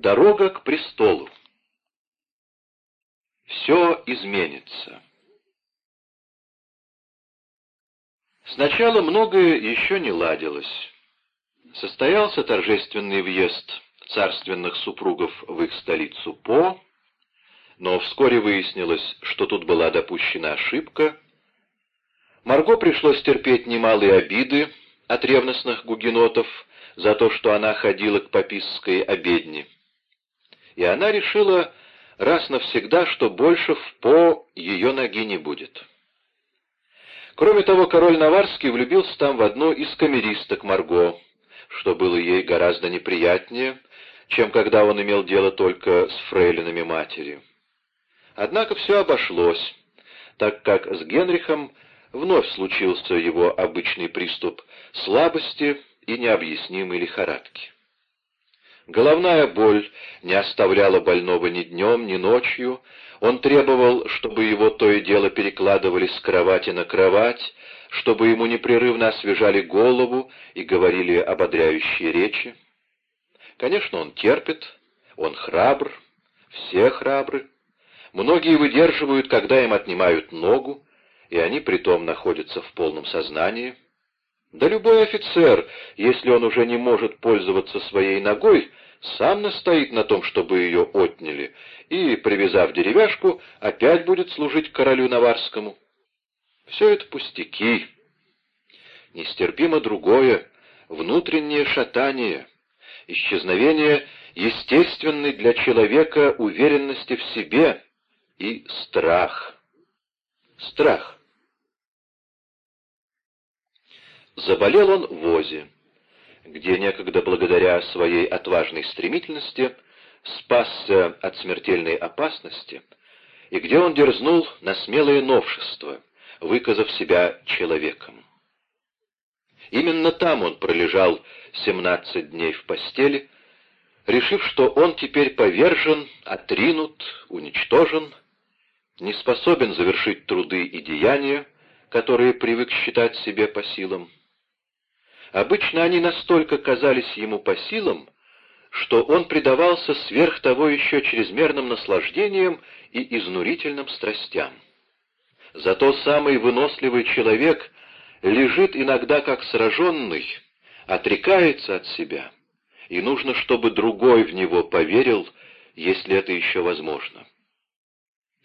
Дорога к престолу. Все изменится. Сначала многое еще не ладилось. Состоялся торжественный въезд царственных супругов в их столицу По, но вскоре выяснилось, что тут была допущена ошибка. Марго пришлось терпеть немалые обиды от ревностных гугенотов за то, что она ходила к папистской обедне. И она решила раз навсегда, что больше в По ее ноги не будет. Кроме того, король Наварский влюбился там в одну из камеристок Марго, что было ей гораздо неприятнее, чем когда он имел дело только с фрейлинами матери. Однако все обошлось, так как с Генрихом вновь случился его обычный приступ слабости и необъяснимой лихорадки. Головная боль не оставляла больного ни днем, ни ночью. Он требовал, чтобы его то и дело перекладывали с кровати на кровать, чтобы ему непрерывно освежали голову и говорили ободряющие речи. Конечно, он терпит, он храбр, все храбры. Многие выдерживают, когда им отнимают ногу, и они притом находятся в полном сознании. Да любой офицер, если он уже не может пользоваться своей ногой, сам настоит на том, чтобы ее отняли, и, привязав деревяшку, опять будет служить королю Наварскому. Все это пустяки. Нестерпимо другое — внутреннее шатание, исчезновение естественной для человека уверенности в себе и страх. Страх. Заболел он в Озе, где некогда благодаря своей отважной стремительности спасся от смертельной опасности, и где он дерзнул на смелое новшество, выказав себя человеком. Именно там он пролежал семнадцать дней в постели, решив, что он теперь повержен, отринут, уничтожен, не способен завершить труды и деяния, которые привык считать себе по силам. Обычно они настолько казались ему по силам, что он предавался сверх того еще чрезмерным наслаждениям и изнурительным страстям. Зато самый выносливый человек лежит иногда как сраженный, отрекается от себя, и нужно, чтобы другой в него поверил, если это еще возможно.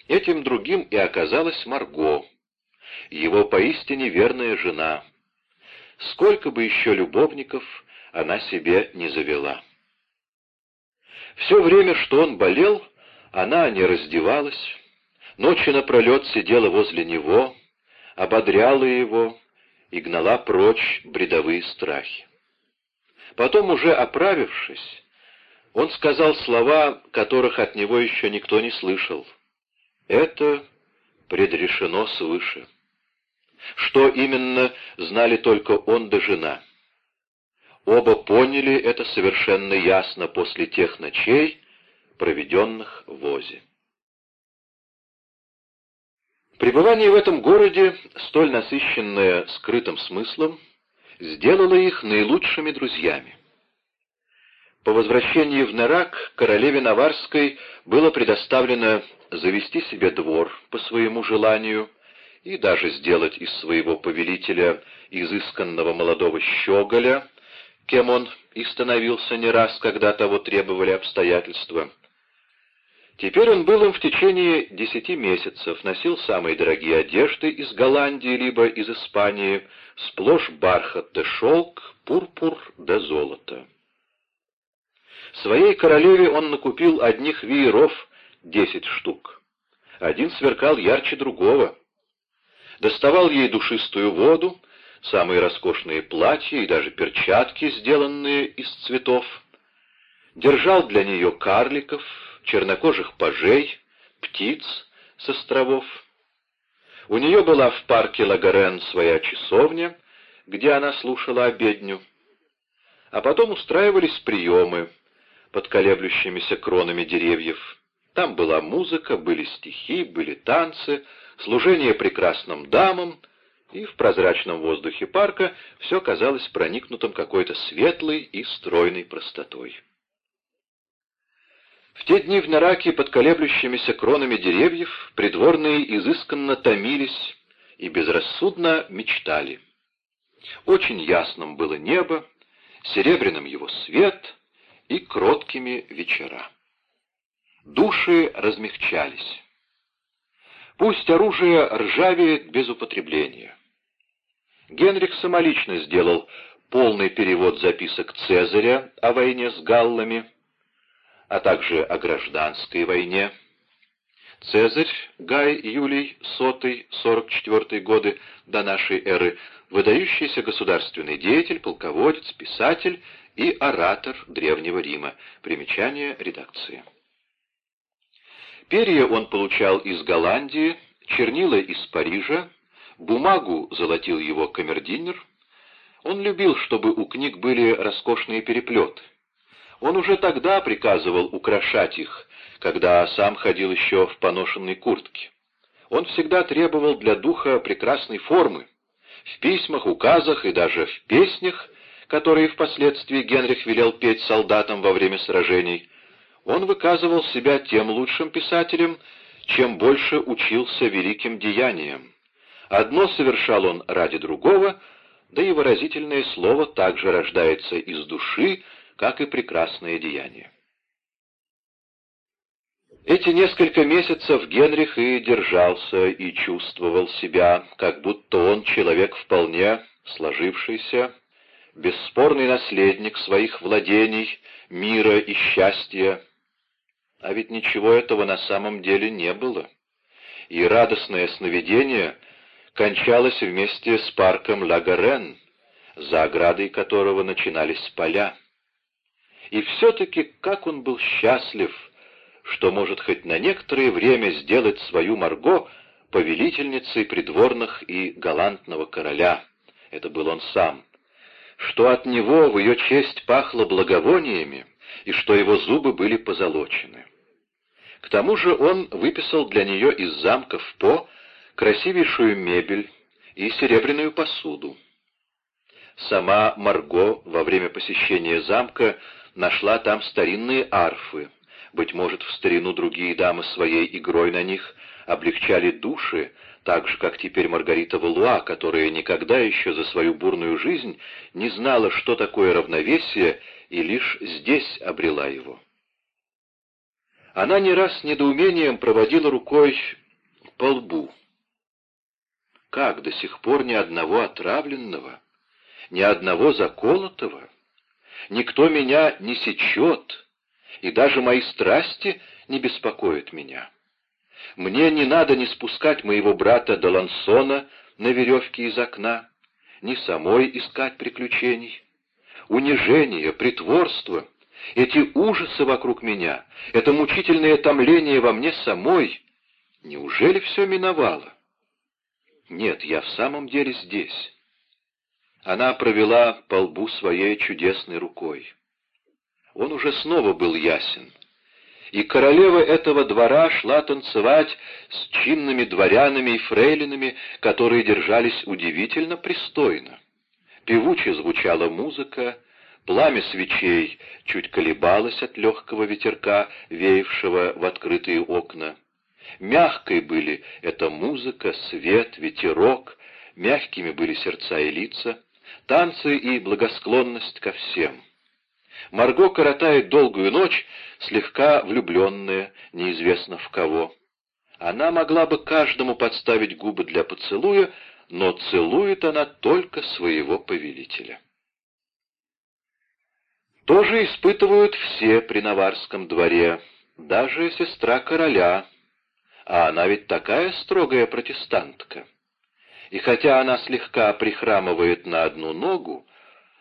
Этим другим и оказалась Марго, его поистине верная жена — сколько бы еще любовников она себе не завела. Все время, что он болел, она не раздевалась, ночи напролет сидела возле него, ободряла его и гнала прочь бредовые страхи. Потом, уже оправившись, он сказал слова, которых от него еще никто не слышал. «Это предрешено свыше». Что именно, знали только он да жена. Оба поняли это совершенно ясно после тех ночей, проведенных в Озе. Пребывание в этом городе, столь насыщенное скрытым смыслом, сделало их наилучшими друзьями. По возвращении в Нерак королеве Наварской было предоставлено завести себе двор по своему желанию, и даже сделать из своего повелителя изысканного молодого щеголя, кем он и становился не раз, когда того требовали обстоятельства. Теперь он был им в течение десяти месяцев, носил самые дорогие одежды из Голландии либо из Испании, сплошь бархат да шелк, пурпур да золото. Своей королеве он накупил одних вееров десять штук. Один сверкал ярче другого доставал ей душистую воду, самые роскошные платья и даже перчатки, сделанные из цветов, держал для нее карликов, чернокожих пажей, птиц с островов. У нее была в парке Лагарен своя часовня, где она слушала обедню. А потом устраивались приемы под колеблющимися кронами деревьев. Там была музыка, были стихи, были танцы, служение прекрасным дамам, и в прозрачном воздухе парка все казалось проникнутым какой-то светлой и стройной простотой. В те дни в Нараке под колеблющимися кронами деревьев придворные изысканно томились и безрассудно мечтали. Очень ясным было небо, серебряным его свет и кроткими вечера. Души размягчались. Пусть оружие ржавеет без употребления. Генрих самолично сделал полный перевод записок Цезаря о войне с галлами, а также о гражданской войне. Цезарь, Гай Юлий, сотый, 44 годы до нашей эры, выдающийся государственный деятель, полководец, писатель и оратор Древнего Рима. Примечание редакции. Перья он получал из Голландии, чернила из Парижа, бумагу золотил его камердинер. Он любил, чтобы у книг были роскошные переплеты. Он уже тогда приказывал украшать их, когда сам ходил еще в поношенной куртке. Он всегда требовал для духа прекрасной формы. В письмах, указах и даже в песнях, которые впоследствии Генрих велел петь солдатам во время сражений, он выказывал себя тем лучшим писателем, чем больше учился великим деяниям. Одно совершал он ради другого, да и выразительное слово также рождается из души, как и прекрасное деяние. Эти несколько месяцев Генрих и держался, и чувствовал себя, как будто он человек вполне сложившийся, бесспорный наследник своих владений, мира и счастья. А ведь ничего этого на самом деле не было. И радостное сновидение кончалось вместе с парком Лагарен, за оградой которого начинались поля. И все-таки как он был счастлив, что может хоть на некоторое время сделать свою Марго повелительницей придворных и галантного короля. Это был он сам. Что от него в ее честь пахло благовониями, и что его зубы были позолочены. К тому же он выписал для нее из замков По красивейшую мебель и серебряную посуду. Сама Марго во время посещения замка нашла там старинные арфы. Быть может, в старину другие дамы своей игрой на них облегчали души, так же, как теперь Маргарита Валуа, которая никогда еще за свою бурную жизнь не знала, что такое равновесие, и лишь здесь обрела его. Она не раз с недоумением проводила рукой по лбу. Как до сих пор ни одного отравленного, ни одного заколотого? никто меня не сечет, и даже мои страсти не беспокоят меня. Мне не надо не спускать моего брата Долансона на веревке из окна, ни самой искать приключений. Унижение, притворство, эти ужасы вокруг меня, это мучительное томление во мне самой, неужели все миновало? Нет, я в самом деле здесь. Она провела по лбу своей чудесной рукой. Он уже снова был ясен. И королева этого двора шла танцевать с чинными дворянами и фрейлинами, которые держались удивительно пристойно. Певуче звучала музыка, пламя свечей чуть колебалось от легкого ветерка, веявшего в открытые окна. Мягкой были эта музыка, свет, ветерок, мягкими были сердца и лица танцы и благосклонность ко всем. Марго коротает долгую ночь, слегка влюбленная, неизвестно в кого. Она могла бы каждому подставить губы для поцелуя, но целует она только своего повелителя. Тоже испытывают все при Наварском дворе, даже сестра короля, а она ведь такая строгая протестантка и хотя она слегка прихрамывает на одну ногу,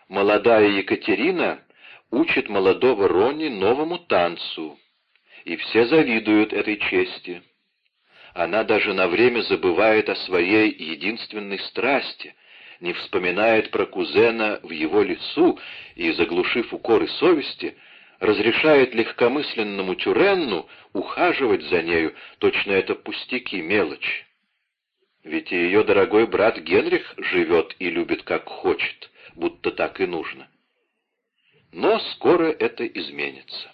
молодая Екатерина учит молодого Ронни новому танцу, и все завидуют этой чести. Она даже на время забывает о своей единственной страсти, не вспоминает про кузена в его лицу и, заглушив укоры совести, разрешает легкомысленному Тюренну ухаживать за нею, точно это пустяки, мелочь. Ведь и ее дорогой брат Генрих живет и любит как хочет, будто так и нужно. Но скоро это изменится.